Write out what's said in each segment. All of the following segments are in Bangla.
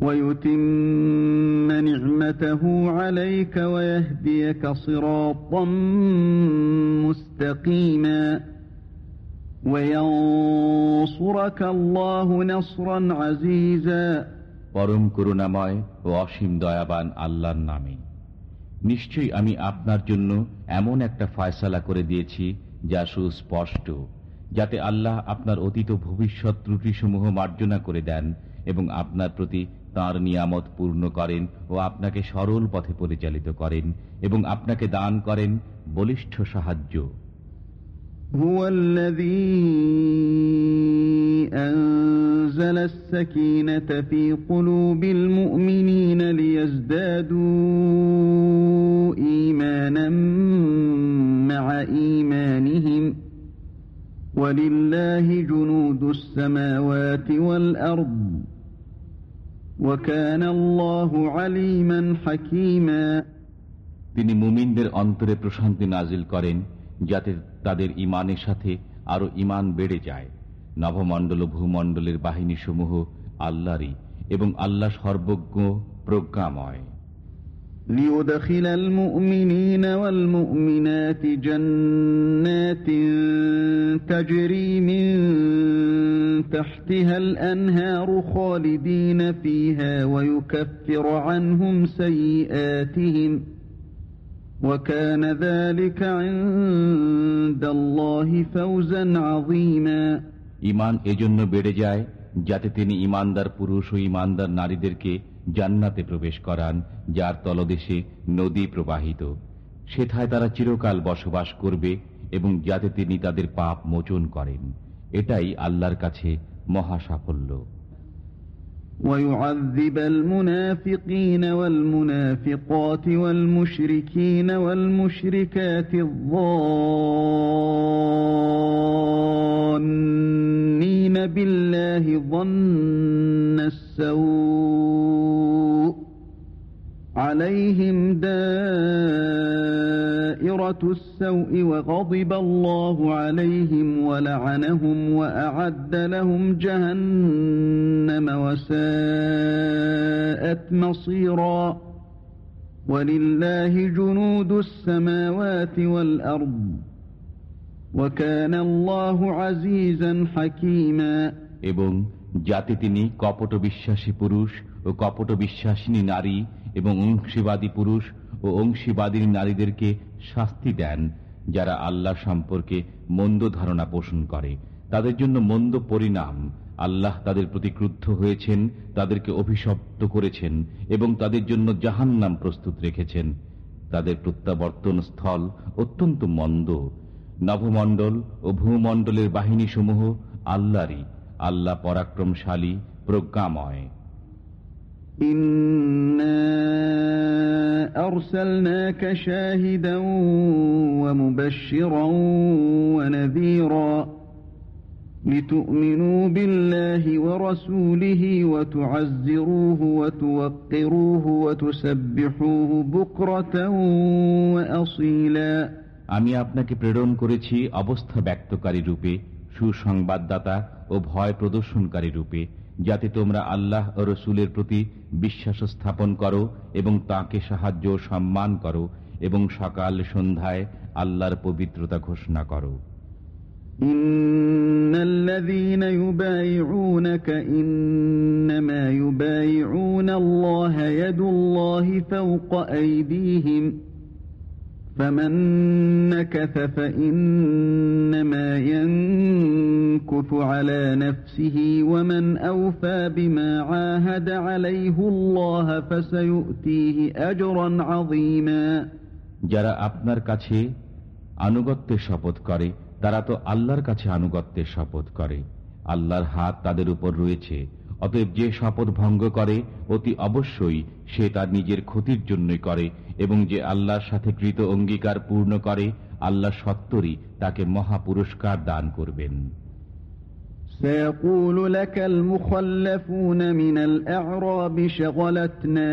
ويتم نعمته عليك ويهديك صراطا مستقيما وينصرك الله نصرا عزيزا পরম করুণাময় ও অসীম দয়াবান আল্লাহর নামে নিশ্চয়ই আমি আপনার জন্য এমন একটা ফয়সালা করে দিয়েছি যা সুস্পষ্ট যাতে আল্লাহ আপনার অতীত ভবিষ্যৎ ত্রুটিসমূহ মার্জনা করে দেন এবং আপনার প্রতি তাঁর নিয়ামত পূর্ণ করেন ও আপনাকে সরল পথে পরিচালিত করেন এবং আপনাকে দান করেন বলিষ্ঠ সাহায্য هو الذي أنزل السكينة في قلوب المؤمنين ليزدادوا إيمانا مع إيمانهم ولله جنود السماوات والأرض তিনি মুমিনদের অন্তরে প্রশান্তি নাজিল করেন যাতে তাদের ইমানের সাথে আরো ইমান বেড়ে যায় নভমণ্ডল ও ভূমণ্ডলের বাহিনীসমূহ আল্লাহরই এবং আল্লাহ সর্বজ্ঞ প্রজ্ঞাময় ليدخل المؤمنين والمؤمنات جنات تجري من تحتها الأنهار خالدين فيها ويكفر عنهم سيئاتهم وكان ذلك عند الله فوزا عظيما ইমান এজন্য বেড়ে যায় যাতে তিনি ইমানদার পুরুষ ও ইমানদার নারীদেরকে জান্নাতে প্রবেশ করান যার তলদেশে নদী প্রবাহিত সেথায় তারা চিরকাল বসবাস করবে এবং যাতে তিনি তাদের পাপ মোচন করেন এটাই আল্লাহর কাছে মহা সাফল্য ويعذب المنافقين والمنافقات والمشركين والمشركات الظانين بالله ظن السوء عليهم دائرة السوء وغضب الله عليهم ولعنهم وأعد لهم جهنم وساءت مصيرا ولله جنود السماوات والأرض وكان الله عزيزا حكيما এবং যাতে তিনি কপট বিশ্বাসী পুরুষ ও কপট বিশ্বাসিনী নারী এবং অংশীবাদী পুরুষ ও অংশীবাদী নারীদেরকে শাস্তি দেন, যারা আল্লাহ সম্পর্কে মন্দ ধারণা পোষণ করে। তাদের জন্য মন্দ পরিণাম। আল্লাহ তাদের প্রতি ক্রুদ্ধ হয়েছেন, তাদেরকে অভিশপ্ত করেছেন এবং তাদের জন্য জাহান্নাম প্রস্তুত রেখেছেন। তাদের প্রত্যাবর্তন স্থল অত্যন্ত মন্দ। নভমণ্ডল ও ভূমণ্ডলের বাহিনীসমূহ আল্লাহরই। আল্লাহ পরাক্রমশালী, প্রজ্ঞাময়। أرسلناك شاهدا ومبشرا ونذيرا لتؤمنوا بالله ورسوله وتعزروه وتوقروه وتسبحوه بكرة وأصيلا আমি আপনাকে প্রেরণ করেছি অবস্থা ব্যক্তকারী রূপে সুসংবাদদাতা ও ভয় প্রদর্শনকারী রূপে যাতে তোমরা আল্লাহ ও রসুলের প্রতি বিশ্বাস স্থাপন করো এবং তাকে সাহায্য ও সম্মান করো এবং সকাল সন্ধ্যায় আল্লাহর পবিত্রতা ঘোষণা করো إن الذين يبايعونك إنما يبايعون الله يد الله فوق أيديهم فمن نكث فإنما ينكث على نفسه ومن أوفى بما عاهد عليه الله فسيؤتيه أجرا عظيما যারা আপনার কাছে আনুগত্যের শপথ করে তারা তো আল্লাহর কাছে আনুগত্যের শপথ করে আল্লাহর হাত তাদের উপর রয়েছে অতএব যে শপথ ভঙ্গ করে অতি অবশ্যই সে তার নিজের ক্ষতির জন্যই করে এবং যে আল্লাহর সাথে কৃত অঙ্গীকার পূর্ণ করে আল্লাহ সত্তরই তাকে মহা পুরস্কার দান করবেন سيقول لك المخلفون من الأعراب شغلتنا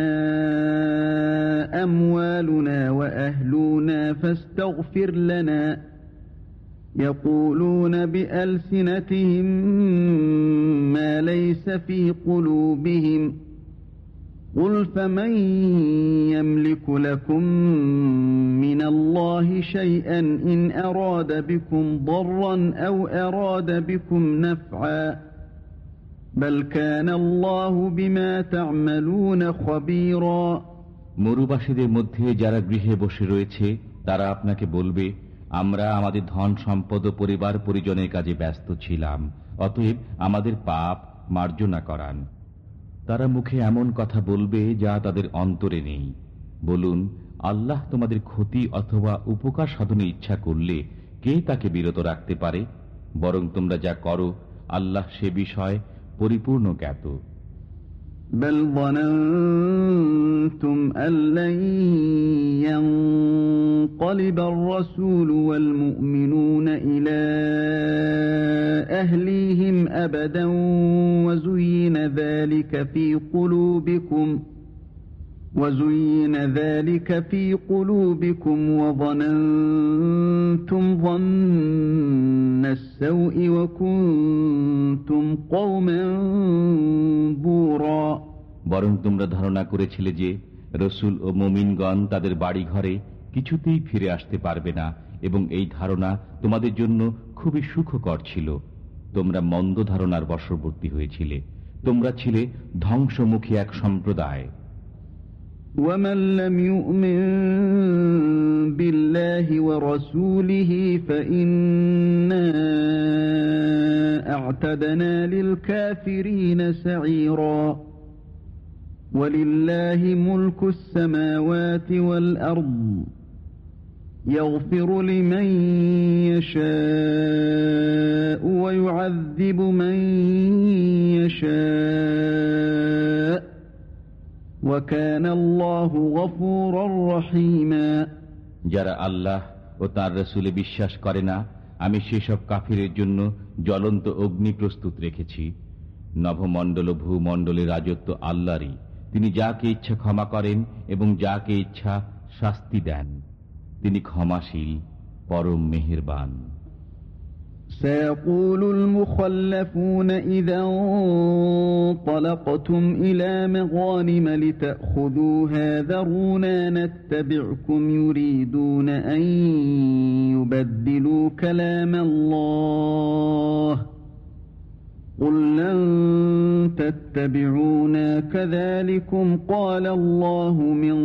أموالنا وأهلنا فاستغفر لنا يقولون بألسنتهم ما ليس في قلوبهم قل فمن يملك لكم من الله شيئا إن أراد بكم ضرا أو أراد بكم نفعا بل كان الله بما تعملون خبيرا মরুবাসীদের মধ্যে যারা গৃহে বসে রয়েছে তারা আপনাকে বলবে আমরা আমাদের ধন সম্পদ ও পরিবার পরিজনের কাজে ব্যস্ত ছিলাম অতএব আমাদের পাপ মার্জনা করান তারা মুখে এমন কথা বলবে যা তাদের অন্তরে নেই বলুন আল্লাহ তোমাদের ক্ষতি অথবা উপকার সাধনে ইচ্ছা করলে কে তাকে বিরত রাখতে পারে বরং তোমরা যা করো আল্লাহ সে বিষয় পরিপূর্ণ জ্ঞাত بل ظننتم أن لن ينقلب الرسول والمؤمنون إلى أهليهم أبدا وزين ذلك في قلوبكم وزين ذلك في قلوبكم وظننتم ظن السوء وكنتم قوما بورا বরং তোমরা ধারণা করেছিলে যে রসুল ও মমিনগণ তাদের বাড়ি ঘরে কিছুতেই ফিরে আসতে পারবে না এবং এই ধারণা তোমাদের জন্য খুবই সুখকর ছিল তোমরা মন্দ ধারণার বশবর্তী হয়েছিলে তোমরা ছিলে ধ্বংসমুখী এক সম্প্রদায় ومن لم يؤمن بالله ورسوله فإنا أعتدنا للكافرين سعيرا ولله ملك السماوات والأرض يغفر لمن يشاء ويعذب من يشاء وكان الله غفورا رحيما যারা আল্লাহ ও তার রসুলে বিশ্বাস করে না আমি সেসব কাফিরের জন্য জ্বলন্ত অগ্নি প্রস্তুত রেখেছি নভমণ্ডল ও ভূমণ্ডলের রাজত্ব আল্লাহরই তিনি যাকে ইচ্ছা ক্ষমা করেন এবং যাকে ইচ্ছা শাস্তি দেন তিনি ক্ষমাশীল পরম মেহেরবান سيقول المخلفون إذا انطلقتم إلى مغانم لتأخذوها ذرونا نتبعكم يريدون أن يبدلوا كلام الله قل لن تتبعونا كذلكم قال الله من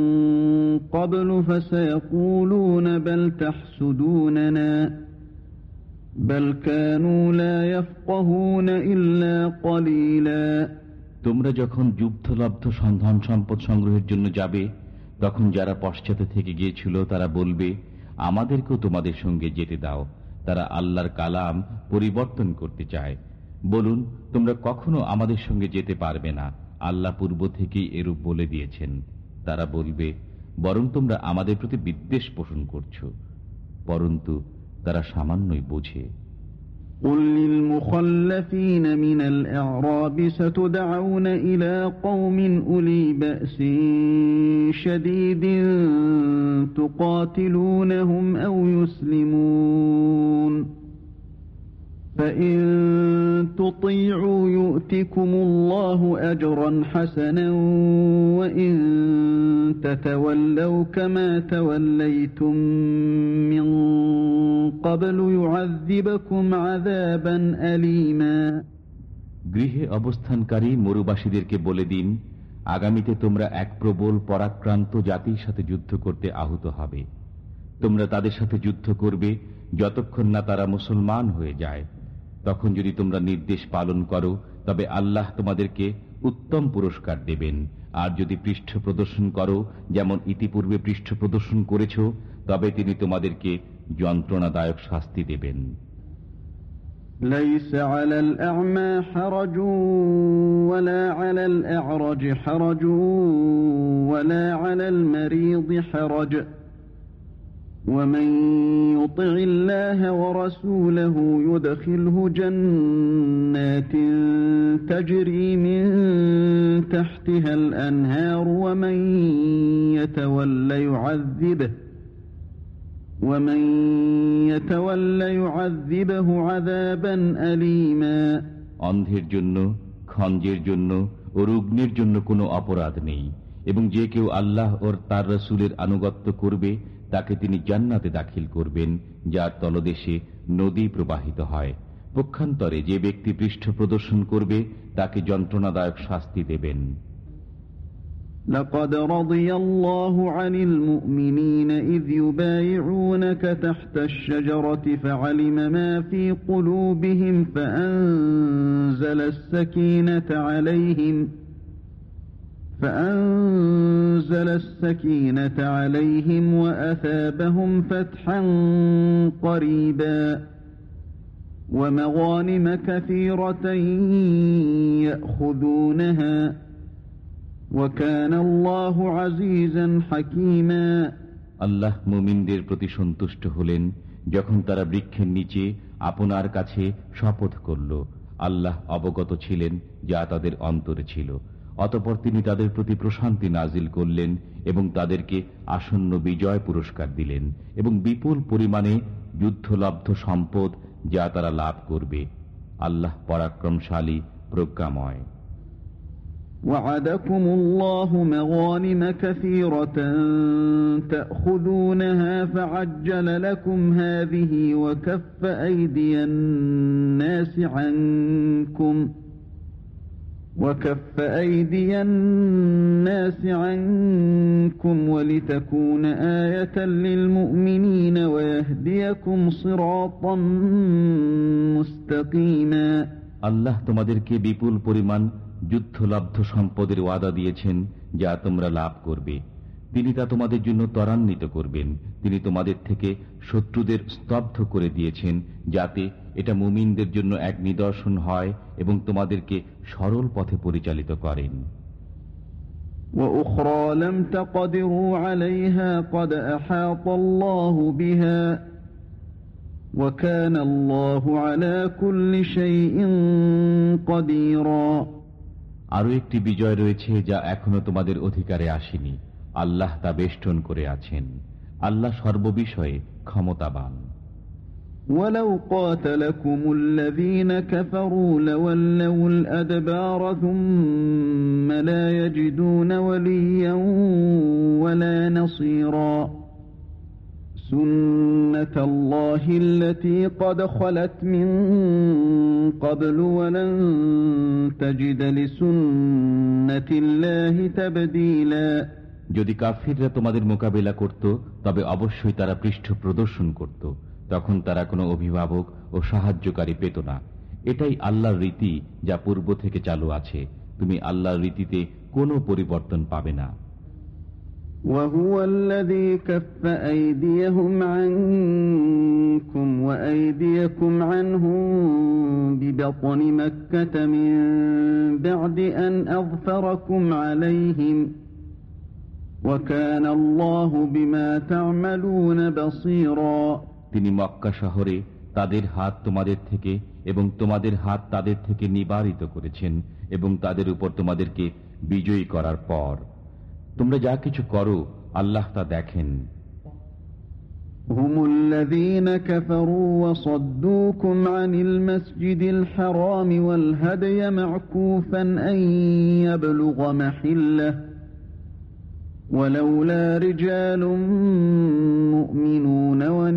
قبل فسيقولون بل تحسدوننا بل كانوا لا يفقهون إلا قليلا তোমরা যখন যুদ্ধলব্ধ সন্ধান সম্পদ সংগ্রহের জন্য যাবে তখন যারা পশ্চাতে থেকে গিয়েছিল তারা বলবে আমাদেরকেও তোমাদের সঙ্গে যেতে দাও তারা আল্লাহর কালাম পরিবর্তন করতে চায় বলুন তোমরা কখনো আমাদের সঙ্গে যেতে পারবে না আল্লাহ পূর্ব থেকেই এরূপ বলে দিয়েছেন তারা বলবে বরং তোমরা আমাদের প্রতি বিদ্বেষ পোষণ করছো পরন্তু তারা সামান্যই বোঝে قل للمخلفين من الأعراب ستدعون إلى قوم أولي بأس شديد تقاتلونهم أو يسلمون فإن تطيعوا يؤتكم الله أجرا حسنا وإن تتولوا كما توليتم من قبل يعذبكم عذابا أليما গৃহে অবস্থানকারী মরুবাসীদেরকে বলে দিন আগামীতে তোমরা এক প্রবল পরাক্রান্ত জাতির সাথে যুদ্ধ করতে আহত হবে তোমরা তাদের সাথে যুদ্ধ করবে যতক্ষণ না তারা মুসলমান হয়ে যায় তখন যদি তোমরা নির্দেশ পালন করো তবে আল্লাহ তোমাদেরকে উত্তম পুরস্কার দেবেন আর যদি পৃষ্ঠ প্রদর্শন করো যেমন ইতিপূর্বে পৃষ্ঠ প্রদর্শন করেছ তবে তিনি তোমাদেরকে যন্ত্রণাদায়ক শাস্তি দেবেন ليس على الأعمى حرج ولا على الأعرج حرج ولا على المريض حرج ومن يطع الله ورسوله يدخله جنات تجري من تحتها الأنهار ومن يتولى يعذبه ومن يتولى يعذبه عذابا أليما অন্ধের জন্য খঞ্জের জন্য ও রুগ্নের জন্য কোনো অপরাধ নেই এবং যে কেউ আল্লাহ ওর তার রসুলের আনুগত্য করবে তাকে তিনি জান্নাতে দাখিল করবেন যার তলদেশে নদী প্রবাহিত হয় পক্ষান্তরে যে ব্যক্তি পৃষ্ঠ প্রদর্শন করবে তাকে যন্ত্রণাদায়ক শাস্তি দেবেন لقد رضي الله عن المؤمنين إذ يبايعونك تحت الشجرة فعلم ما في قلوبهم فأنزل السكينة عليهم ۖ فأنزل السكينة عليهم وأثابهم فتحا قريبا ومغانم كثيرة يأخذونها وكان الله عزيزا حكيما আল্লাহ মুমিনদের প্রতি সন্তুষ্ট হলেন যখন তারা বৃক্ষের নিচে আপনার কাছে শপথ করল আল্লাহ অবগত ছিলেন যা তাদের অন্তরে ছিল অতপর তিনি তাদের প্রতি প্রশান্তি নাজিল করলেন এবং তাদেরকে আসন্ন বিজয় পুরস্কার দিলেন এবং বিপুল পরিমাণে যুদ্ধলব্ধ সম্পদ যা তারা লাভ করবে আল্লাহ পরাক্রমশালী প্রজ্ঞাময় وعدكم الله مغانم كثيرة تأخذونها فعجل لكم هذه وكف أيدي الناس عنكم ۖ وكف أيدي الناس عنكم ولتكون آية للمؤمنين ويهديكم صراطا مستقيما আল্লাহ তোমাদেরকে বিপুল পরিমাণ যুদ্ধলব্ধ সম্পদের ওয়াদা দিয়েছেন যা তোমরা লাভ করবে তিনি তা তোমাদের জন্য ত্বরান্বিত করবেন তিনি তোমাদের থেকে শত্রুদের স্তব্ধ করে দিয়েছেন যাতে এটা মুমিনদের জন্য এক নিদর্শন হয় এবং তোমাদেরকে সরল পথে পরিচালিত করেন। আরও একটি বিজয় রয়েছে যা এখনও তোমাদের অধিকারে আসেনি। আল্লাহ তা বেষ্টন করে আছেন। আল্লাহ সর্ববিষয়ে ক্ষমতাবান। ولو قاتلكم الذين كفروا لولوا الأدبار ثم لا يجدون وليا ولا نصيرا سنة الله التي قد خلت من قبل ولن تجد لسنة الله تبديلاً যদি কাফিররা তোমাদের মোকাবিলা করত তবে অবশ্যই তারা পৃষ্ঠ প্রদর্শন করত তখন তারা কোনো অভিভাবক ও সাহায্যকারী পেত না এটাই আল্লাহর রীতি যা পূর্ব থেকে চালু আছে তুমি আল্লাহর রীতিতে কোনো পরিবর্তন পাবে না وهو الذي كف أيديهم عنكم وأيديكم عنهم ببطن مكة من بعد أن أظفركم عليهم ۖ তিনি মক্কা শহরে তাদের হাত তোমাদের থেকে এবং তোমাদের হাত তাদের থেকে নিবারিত করেছেন এবং তাদের উপর তোমাদেরকে বিজয়ী করার পর তোমরা যা কিছু করো আল্লাহ তা দেখেন هم الذين كفروا وصدوكم عن المسجد الحرام والهدي معكوفا أن يبلغ محله ولولا رجال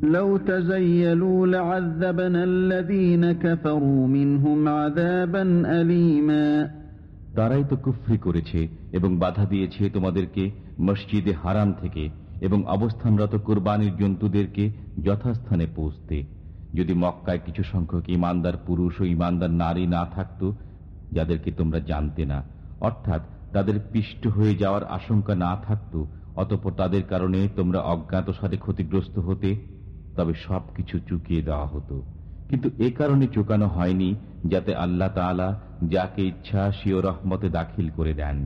لو تزيلوا لعذبنا الذين كفروا منهم عذابا أليما তারাই তো কুফরি করেছে এবং বাধা দিয়েছে তোমাদেরকে মসজিদে হারাম থেকে এবং অবস্থানরত কোরবানির জন্তুদেরকে যথাস্থানে পৌঁছতে যদি মক্কায় কিছু সংখ্যক ইমানদার পুরুষ ও ইমানদার নারী না থাকত যাদেরকে তোমরা জানতে না অর্থাৎ তাদের পিষ্ট হয়ে যাওয়ার আশঙ্কা না থাকত অতপর তাদের কারণে তোমরা অজ্ঞাতসারে ক্ষতিগ্রস্ত হতে তবে সবকিছু চুকিয়ে দেওয়া হতো কিন্তু এ কারণে চুকানো হয়নি যাতে আল্লাহ তালা যাকে ইচ্ছা সিও রহমতে দাখিল করে দেন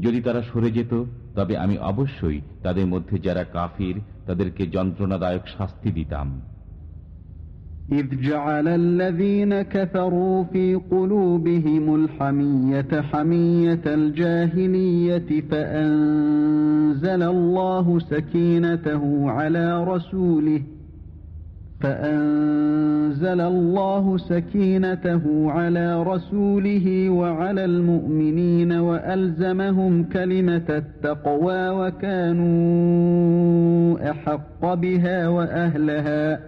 যদি তারা সরে যেত তবে আমি অবশ্যই তাদের মধ্যে যারা কাফির তাদেরকে যন্ত্রণাদায়ক শাস্তি দিতাম إذ جعل الذين كفروا في قلوبهم الحمية حمية الجاهلية فأنزل الله سكينته على رسوله فأنزل الله سكينته على رسوله وعلى المؤمنين وألزمهم كلمة التقوى وكانوا أحق بها وأهلها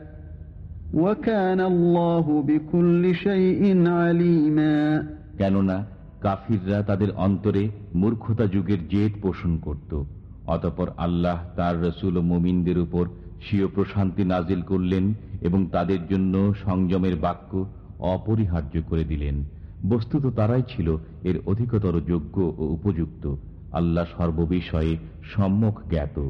وكان الله بكل شيء عليما কেননা কাফিররা তাদের অন্তরে মূর্খতা যুগের জেদ পোষণ করত অতপর আল্লাহ তার রসুল ও মুমিনদের উপর স্বীয় প্রশান্তি নাজিল করলেন এবং তাদের জন্য সংযমের বাক্য অপরিহার্য করে দিলেন। বস্তুত তারাই ছিল এর অধিকতর যোগ্য ও উপযুক্ত। আল্লাহ সর্ববিষয়ে সম্মুখ জ্ঞাত।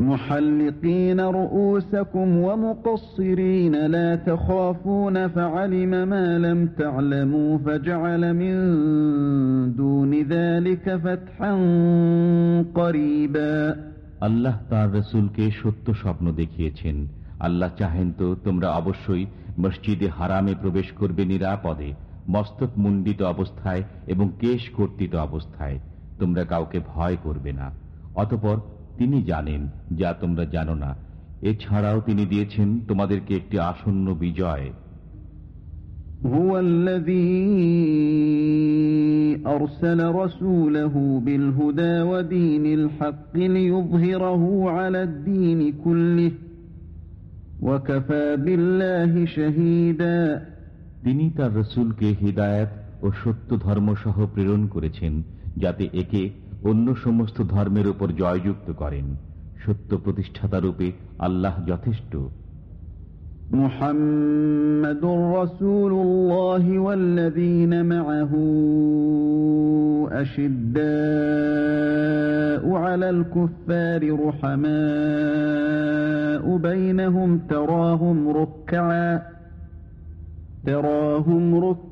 محلقين رؤوسكم ومقصرين لا تخافون فعلم ما لم تعلموا فجعل من دون ذلك فتحا قريبا আল্লাহ তার রসুলকে সত্য স্বপ্ন দেখিয়েছেন আল্লাহ চাহেন তো তোমরা অবশ্যই মসজিদে হারামে প্রবেশ করবে নিরাপদে মস্তক মুন্ডিত অবস্থায় এবং কেশ কর্তিত অবস্থায় তোমরা কাউকে ভয় করবে না অতপর তিনি জানেন যা তোমরা জানো না এছাড়াও তিনি দিয়েছেন তোমাদেরকে একটি আসন্ন বিজয় هو الذي أرسل رسوله بالهدى ودين الحق ليظهره على الدين كله وكفى بالله شهيدا তিনি তার রসুলকে হৃদায়ত ও সত্য ধর্মসহ প্রেরণ করেছেন যাতে একে অন্য সমস্ত ধর্মের উপর জয়যুক্ত করেন সত্য প্রতিষ্ঠাতা রূপে আল্লাহ যথেষ্ট محمد رسول الله والذين معه أشداء على الكفار رحماء بينهم تراهم ركعا تراهم ركعا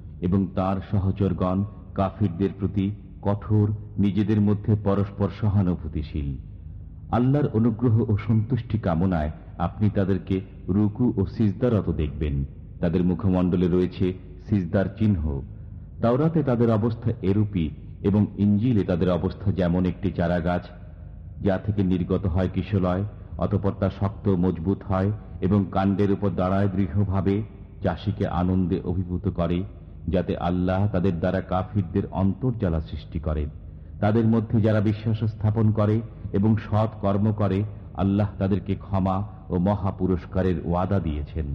এবং তার সহচরগণ কাফিরদের প্রতি কঠোর, নিজেদের মধ্যে পরস্পর সহানুভূতিশীল। আল্লাহর অনুগ্রহ ও সন্তুষ্টি কামনায় আপনি তাদেরকে রুকু ও সিজদারত দেখবেন। তাদের মুখমণ্ডলে রয়েছে সিজদার চিহ্ন। তাওরাতে তাদের অবস্থা এরূপী এবং ইঞ্জিলে তাদের অবস্থা যেমন একটি চারা গাছ যা থেকে নির্গত হয় কিশলয়, অতপর তা শক্ত মজবুত হয় এবং কাণ্ডের উপর দাঁড়ায় দৃঢ়ভাবে চাষিকে আনন্দে অভিভূত করে। যাতে আল্লাহ তাদের দ্বারা কাফিরদের অন্তর্জালা সৃষ্টি করেন তাদের মধ্যে যারা বিশ্বাস স্থাপন করে এবং সৎ কর্ম করে, আল্লাহ তাদেরকে ক্ষমা ও মহা পুরস্কারের ওয়াদা দিয়েছেন।